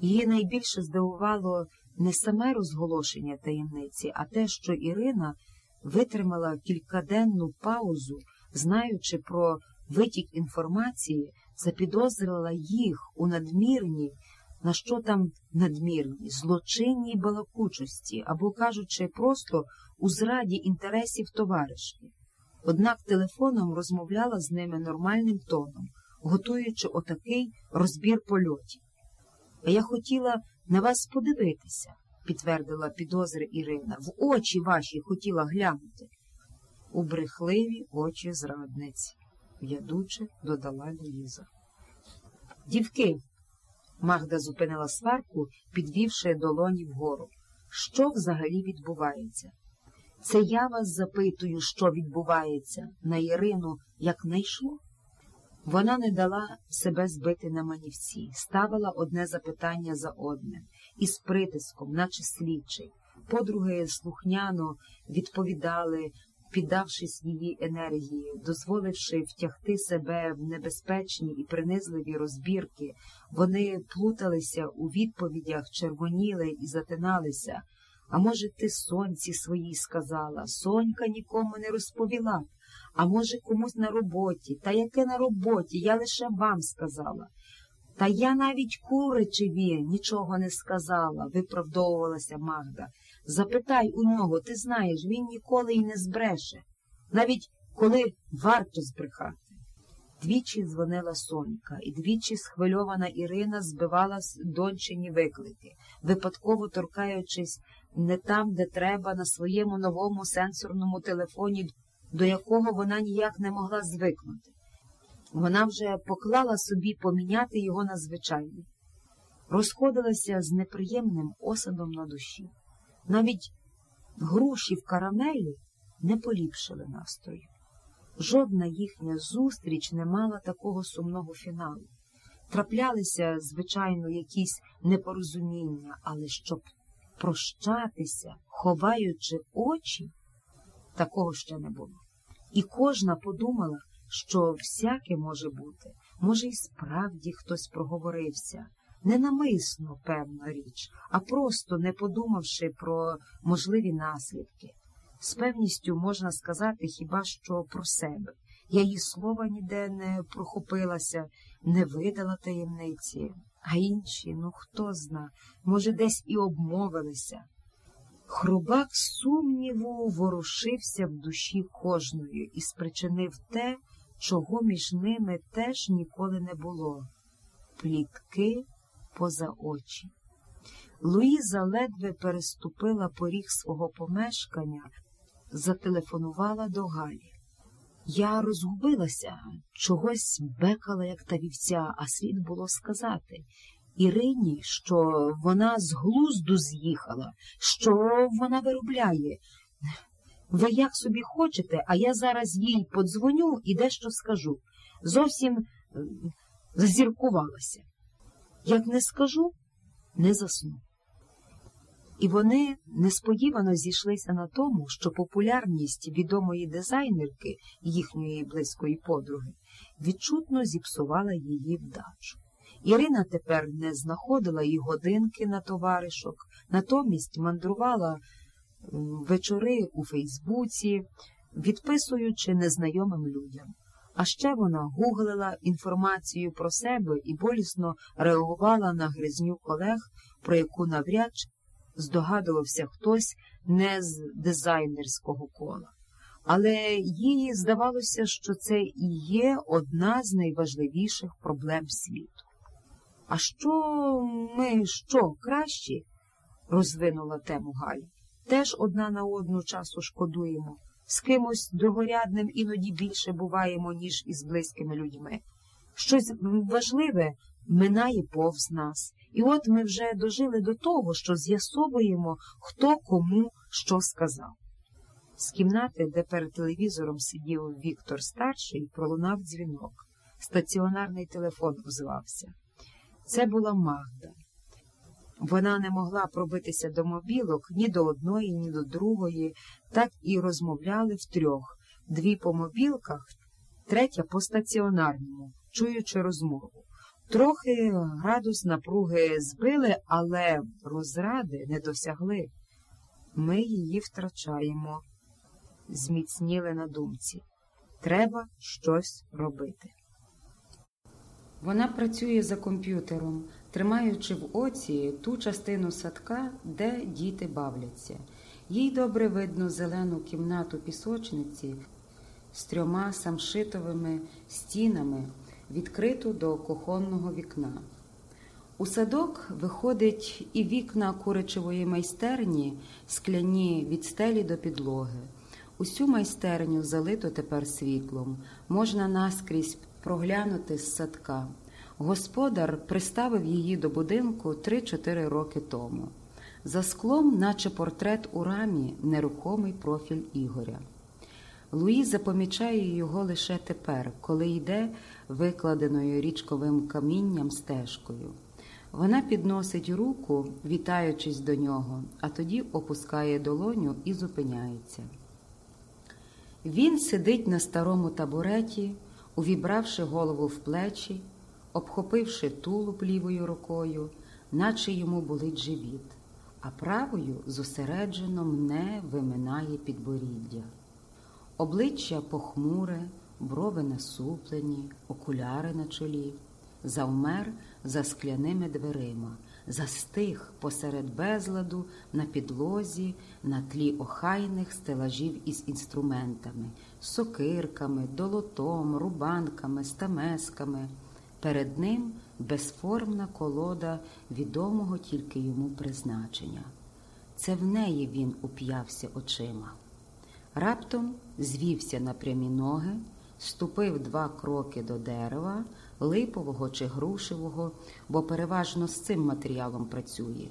Її найбільше здивувало не саме розголошення таємниці, а те, що Ірина витримала кількаденну паузу, знаючи про витік інформації, запідозрила їх у надмірній, на що там надмірній, злочинній балакучості, або, кажучи, просто у зраді інтересів товаришів. Однак телефоном розмовляла з ними нормальним тоном, готуючи отакий розбір польотів. А я хотіла на вас подивитися, підтвердила підозри Ірина. В очі ваші хотіла глянути. У брехливі очі зрадниці, ядуче додала Луїза. Дівки, Магда зупинила сварку, підвівши долоні вгору. Що взагалі відбувається? Це я вас запитую, що відбувається, на Ірину як найшло? Вона не дала себе збити на манівці, ставила одне запитання за одним, із притиском, наче слідчий. Подруги слухняно відповідали, піддавшись її енергії, дозволивши втягти себе в небезпечні і принизливі розбірки, вони плуталися у відповідях, червоніли і затиналися. А може, ти сонці своїй сказала, сонька нікому не розповіла. А може, комусь на роботі, та яке на роботі, я лише вам сказала. Та я навіть куричеві нічого не сказала, виправдовувалася Магда. Запитай у нього, ти знаєш, він ніколи й не збреше, навіть коли варто збрехати. Двічі дзвонила Сонька, і двічі схвильована Ірина збивала дончині виклики, випадково торкаючись не там, де треба, на своєму новому сенсорному телефоні, до якого вона ніяк не могла звикнути. Вона вже поклала собі поміняти його на звичайний, розходилася з неприємним осадом на душі. Навіть груші в карамелі не поліпшили настрою. Жодна їхня зустріч не мала такого сумного фіналу. Траплялися, звичайно, якісь непорозуміння, але щоб прощатися, ховаючи очі, такого ще не було. І кожна подумала, що всяке може бути, може, і справді хтось проговорився. Ненамисно, певна річ, а просто не подумавши про можливі наслідки. З певністю можна сказати хіба що про себе. Я її слова ніде не прохопилася, не видала таємниці, а інші, ну хто зна, може, десь і обмовилися. Хрубак сумніву ворушився в душі кожної і спричинив те, чого між ними теж ніколи не було плітки поза очі. Луїза ледве переступила поріг свого помешкання, зателефонувала до Галі. Я розгубилася, чогось бекала, як та вівця, а слід було сказати. Ірині, що вона з глузду з'їхала, що вона виробляє. Ви як собі хочете, а я зараз їй подзвоню і дещо скажу. Зовсім зазіркувалася. Як не скажу, не засну. І вони несподівано зійшлися на тому, що популярність відомої дизайнерки, їхньої близької подруги, відчутно зіпсувала її вдачу. Ірина тепер не знаходила й годинки на товаришок, натомість мандрувала вечори у Фейсбуці, відписуючи незнайомим людям. А ще вона гуглила інформацію про себе і болісно реагувала на гризню колег, про яку навряд здогадувався хтось не з дизайнерського кола. Але їй здавалося, що це і є одна з найважливіших проблем світу. А що ми що кращі? розвинула тему Галя. Теж одна на одну часу шкодуємо. З кимось другорядним іноді більше буваємо, ніж із близькими людьми. Щось важливе минає повз нас. І от ми вже дожили до того, що з'ясовуємо, хто кому що сказав. З кімнати, де перед телевізором сидів Віктор старший, пролунав дзвінок. Стаціонарний телефон озвався. Це була Магда. Вона не могла пробитися до мобілок ні до одної, ні до другої, так і розмовляли втрьох дві по мобілках, третя по стаціонарному, чуючи розмову. Трохи градус напруги збили, але розради не досягли. Ми її втрачаємо, зміцніли на думці. Треба щось робити. Вона працює за комп'ютером, тримаючи в оці ту частину садка, де діти бавляться. Їй добре видно зелену кімнату пісочниці з трьома самшитовими стінами, відкриту до кухонного вікна. У садок виходить і вікна куричевої майстерні, скляні від стелі до підлоги. Усю майстерню залито тепер світлом, можна наскрізь проглянути з садка. Господар приставив її до будинку 3-4 роки тому. За склом, наче портрет у рамі, нерухомий профіль Ігоря. Луїза помічає його лише тепер, коли йде викладеною річковим камінням стежкою. Вона підносить руку, вітаючись до нього, а тоді опускає долоню і зупиняється. Він сидить на старому табуреті, увібравши голову в плечі, обхопивши тулуб лівою рукою, наче йому болить живіт, а правою зосереджено мне виминає підборіддя. Обличчя похмуре, брови насуплені, окуляри на чолі, завмер за скляними дверима, застиг посеред безладу на підлозі на тлі охайних стелажів із інструментами, сокирками, долотом, рубанками, стамесками. Перед ним безформна колода відомого тільки йому призначення. Це в неї він уп'явся очима. Раптом звівся на прямі ноги, ступив два кроки до дерева, липового чи грушевого, бо переважно з цим матеріалом працює,